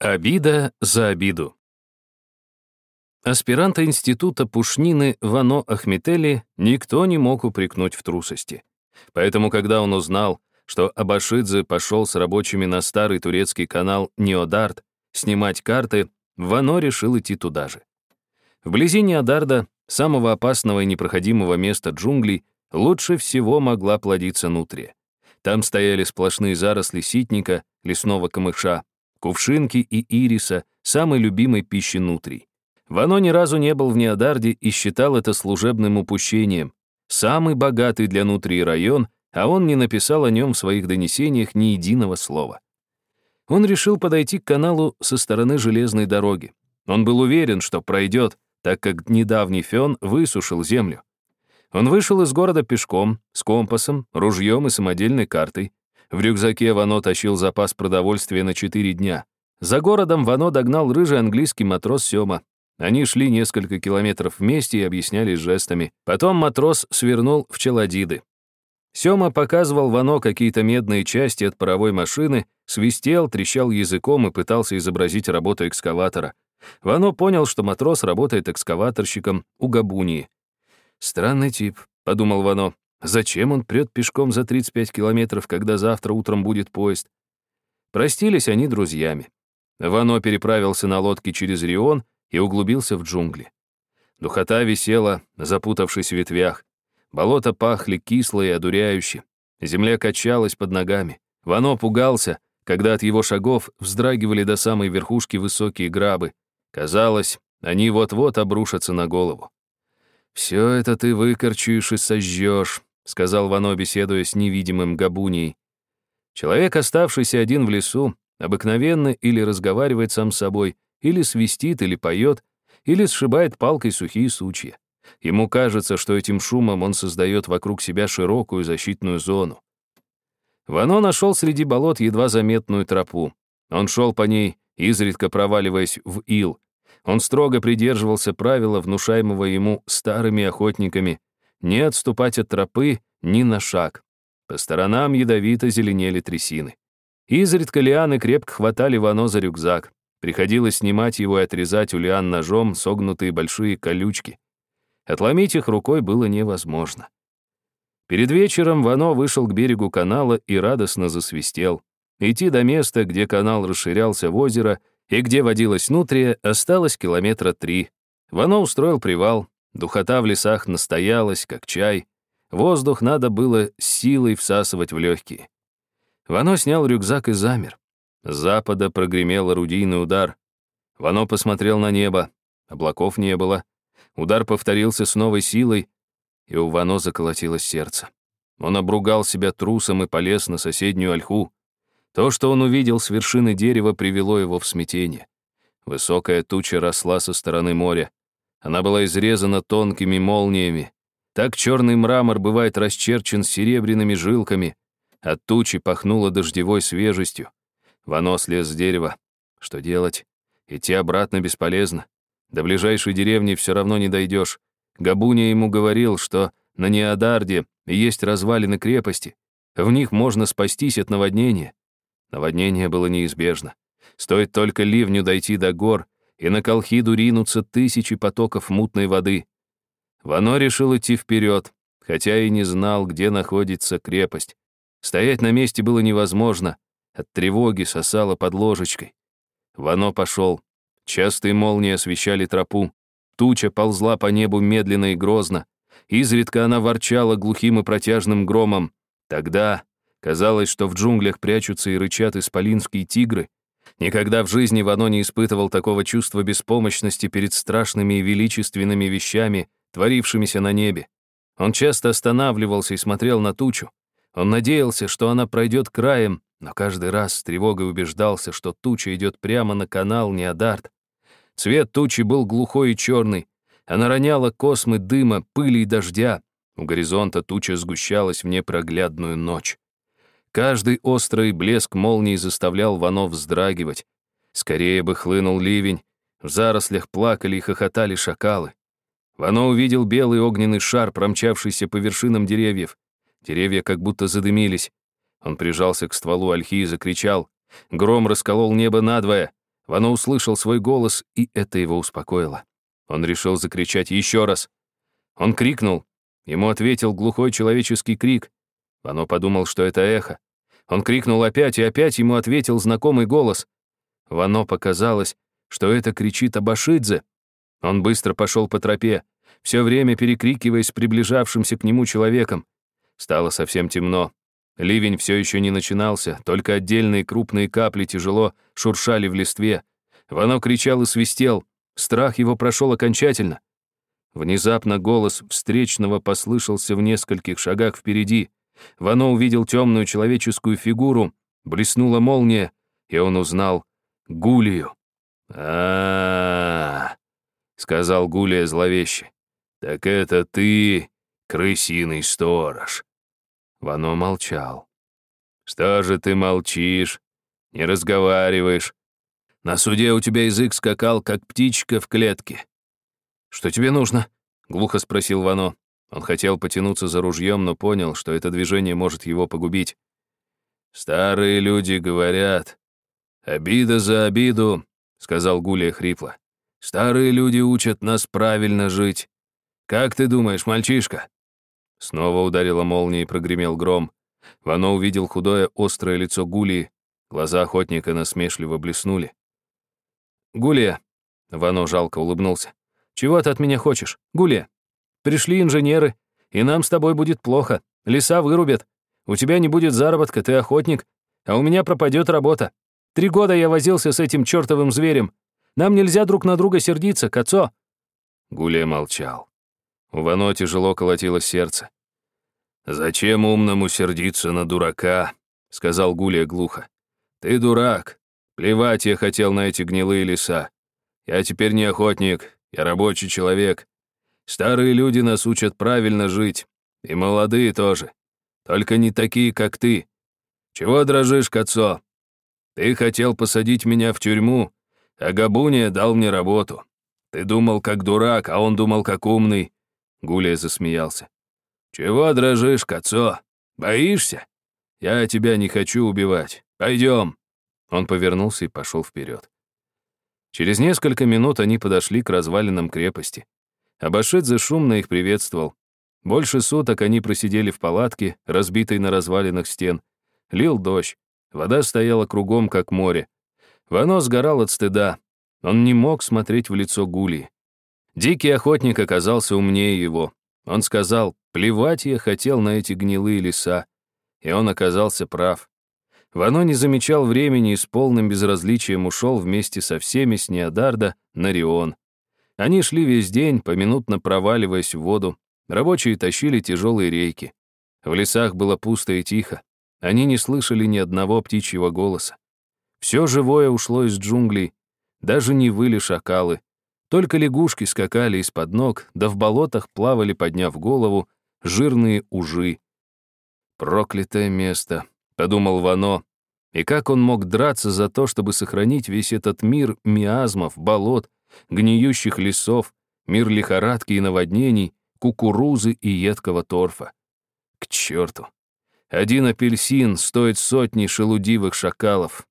Обида за обиду. Аспиранта института Пушнины Вано Ахметели никто не мог упрекнуть в трусости. Поэтому, когда он узнал, что Абашидзе пошел с рабочими на старый турецкий канал Неодарт снимать карты, Вано решил идти туда же. Вблизи Неодарда, самого опасного и непроходимого места джунглей, лучше всего могла плодиться нутрия. Там стояли сплошные заросли ситника, лесного камыша, кувшинки и ириса, самой любимой пищи нутрий. Вано ни разу не был в Неодарде и считал это служебным упущением. Самый богатый для нутрии район, а он не написал о нем в своих донесениях ни единого слова. Он решил подойти к каналу со стороны железной дороги. Он был уверен, что пройдет, так как недавний фен высушил землю. Он вышел из города пешком, с компасом, ружьем и самодельной картой. В рюкзаке Вано тащил запас продовольствия на четыре дня. За городом Вано догнал рыжий английский матрос Сёма. Они шли несколько километров вместе и объяснялись жестами. Потом матрос свернул в Челадиды. Сёма показывал Вано какие-то медные части от паровой машины, свистел, трещал языком и пытался изобразить работу экскаватора. Вано понял, что матрос работает экскаваторщиком у Габунии. «Странный тип», — подумал Вано. Зачем он прет пешком за 35 километров, когда завтра утром будет поезд? Простились они друзьями. Вано переправился на лодке через Рион и углубился в джунгли. Духота висела, запутавшись в ветвях. Болота пахли кисло и одуряюще. Земля качалась под ногами. Вано пугался, когда от его шагов вздрагивали до самой верхушки высокие грабы. Казалось, они вот-вот обрушатся на голову. «Все это ты выкорчуешь и сожжешь», сказал Вано, беседуя с невидимым Габунией. Человек, оставшийся один в лесу, обыкновенно или разговаривает сам с собой, или свистит, или поет, или сшибает палкой сухие сучья. Ему кажется, что этим шумом он создает вокруг себя широкую защитную зону. Вано нашел среди болот едва заметную тропу. Он шел по ней, изредка проваливаясь в ил. Он строго придерживался правила, внушаемого ему старыми охотниками, не отступать от тропы ни на шаг. По сторонам ядовито зеленели трясины. Изредка лианы крепко хватали Вано за рюкзак. Приходилось снимать его и отрезать у лиан ножом согнутые большие колючки. Отломить их рукой было невозможно. Перед вечером Вано вышел к берегу канала и радостно засвистел. Идти до места, где канал расширялся в озеро и где водилась нутрия, осталось километра три. Вано устроил привал, Духота в лесах настоялась, как чай. Воздух надо было силой всасывать в легкие. Вано снял рюкзак и замер. С запада прогремел орудийный удар. Вано посмотрел на небо. Облаков не было. Удар повторился с новой силой, и у Вано заколотилось сердце. Он обругал себя трусом и полез на соседнюю ольху. То, что он увидел с вершины дерева, привело его в смятение. Высокая туча росла со стороны моря. Она была изрезана тонкими молниями. Так черный мрамор бывает расчерчен серебряными жилками. От тучи пахнуло дождевой свежестью. Вано слез с дерева. Что делать? Идти обратно бесполезно. До ближайшей деревни все равно не дойдешь. Габуня ему говорил, что на Неодарде есть развалины крепости. В них можно спастись от наводнения. Наводнение было неизбежно. Стоит только ливню дойти до гор, и на Колхиду ринутся тысячи потоков мутной воды. Вано решил идти вперед, хотя и не знал, где находится крепость. Стоять на месте было невозможно, от тревоги сосало под ложечкой. Вано пошел. Частые молнии освещали тропу. Туча ползла по небу медленно и грозно. Изредка она ворчала глухим и протяжным громом. Тогда казалось, что в джунглях прячутся и рычат исполинские тигры, Никогда в жизни Вано не испытывал такого чувства беспомощности перед страшными и величественными вещами, творившимися на небе. Он часто останавливался и смотрел на тучу. Он надеялся, что она пройдет краем, но каждый раз с тревогой убеждался, что туча идет прямо на канал Неодарт. Цвет тучи был глухой и черный. Она роняла космы дыма, пыли и дождя. У горизонта туча сгущалась в непроглядную ночь. Каждый острый блеск молнии заставлял Вано вздрагивать. Скорее бы хлынул ливень. В зарослях плакали и хохотали шакалы. Вано увидел белый огненный шар, промчавшийся по вершинам деревьев. Деревья как будто задымились. Он прижался к стволу ольхи и закричал. Гром расколол небо надвое. Вано услышал свой голос, и это его успокоило. Он решил закричать еще раз. Он крикнул. Ему ответил глухой человеческий крик. Вано подумал, что это эхо. Он крикнул опять, и опять ему ответил знакомый голос. Вано показалось, что это кричит Абашидзе. Он быстро пошел по тропе, все время перекрикиваясь с приближавшимся к нему человеком. Стало совсем темно. Ливень все еще не начинался, только отдельные крупные капли тяжело шуршали в листве. Вано кричал и свистел. Страх его прошел окончательно. Внезапно голос встречного послышался в нескольких шагах впереди. Вано увидел темную человеческую фигуру, блеснула молния, и он узнал Гулию. а, -а, -а сказал Гулия зловеще. «Так это ты, крысиный сторож». Вано молчал. «Что же ты молчишь? Не разговариваешь? На суде у тебя язык скакал, как птичка в клетке». «Что тебе нужно?» — глухо спросил Вано. Он хотел потянуться за ружьем, но понял, что это движение может его погубить. «Старые люди говорят. Обида за обиду», — сказал Гулия хрипло. «Старые люди учат нас правильно жить. Как ты думаешь, мальчишка?» Снова ударила молния и прогремел гром. Вано увидел худое, острое лицо Гулии. Глаза охотника насмешливо блеснули. «Гулия!» — Вано жалко улыбнулся. «Чего ты от меня хочешь? Гулия! Пришли инженеры, и нам с тобой будет плохо. Леса вырубят. У тебя не будет заработка, ты охотник, а у меня пропадет работа. Три года я возился с этим чертовым зверем. Нам нельзя друг на друга сердиться, Кацо!» Гулия молчал. У Вано тяжело колотилось сердце. «Зачем умному сердиться на дурака?» — сказал Гулия глухо. «Ты дурак. Плевать я хотел на эти гнилые леса. Я теперь не охотник, я рабочий человек. Старые люди нас учат правильно жить. И молодые тоже. Только не такие, как ты. Чего дрожишь, Кацо? Ты хотел посадить меня в тюрьму, а Габуния дал мне работу. Ты думал как дурак, а он думал как умный. Гулия засмеялся. «Чего дрожишь, Кацо? Боишься? Я тебя не хочу убивать. Пойдем». Он повернулся и пошел вперед. Через несколько минут они подошли к развалинам крепости. Абашидзе шумно их приветствовал. Больше суток они просидели в палатке, разбитой на развалинах стен. Лил дождь. Вода стояла кругом, как море. Вано сгорал от стыда. Он не мог смотреть в лицо Гулии. Дикий охотник оказался умнее его. Он сказал, плевать я хотел на эти гнилые леса. И он оказался прав. Вано не замечал времени и с полным безразличием ушел вместе со всеми с Неодарда на Рион. Они шли весь день, поминутно проваливаясь в воду. Рабочие тащили тяжелые рейки. В лесах было пусто и тихо. Они не слышали ни одного птичьего голоса. Все живое ушло из джунглей. Даже не выли шакалы. Только лягушки скакали из-под ног, да в болотах плавали, подняв голову, жирные ужи. «Проклятое место», — подумал Вано. И как он мог драться за то, чтобы сохранить весь этот мир миазмов, болот, гниющих лесов, мир лихорадки и наводнений, кукурузы и едкого торфа? К черту! Один апельсин стоит сотни шелудивых шакалов.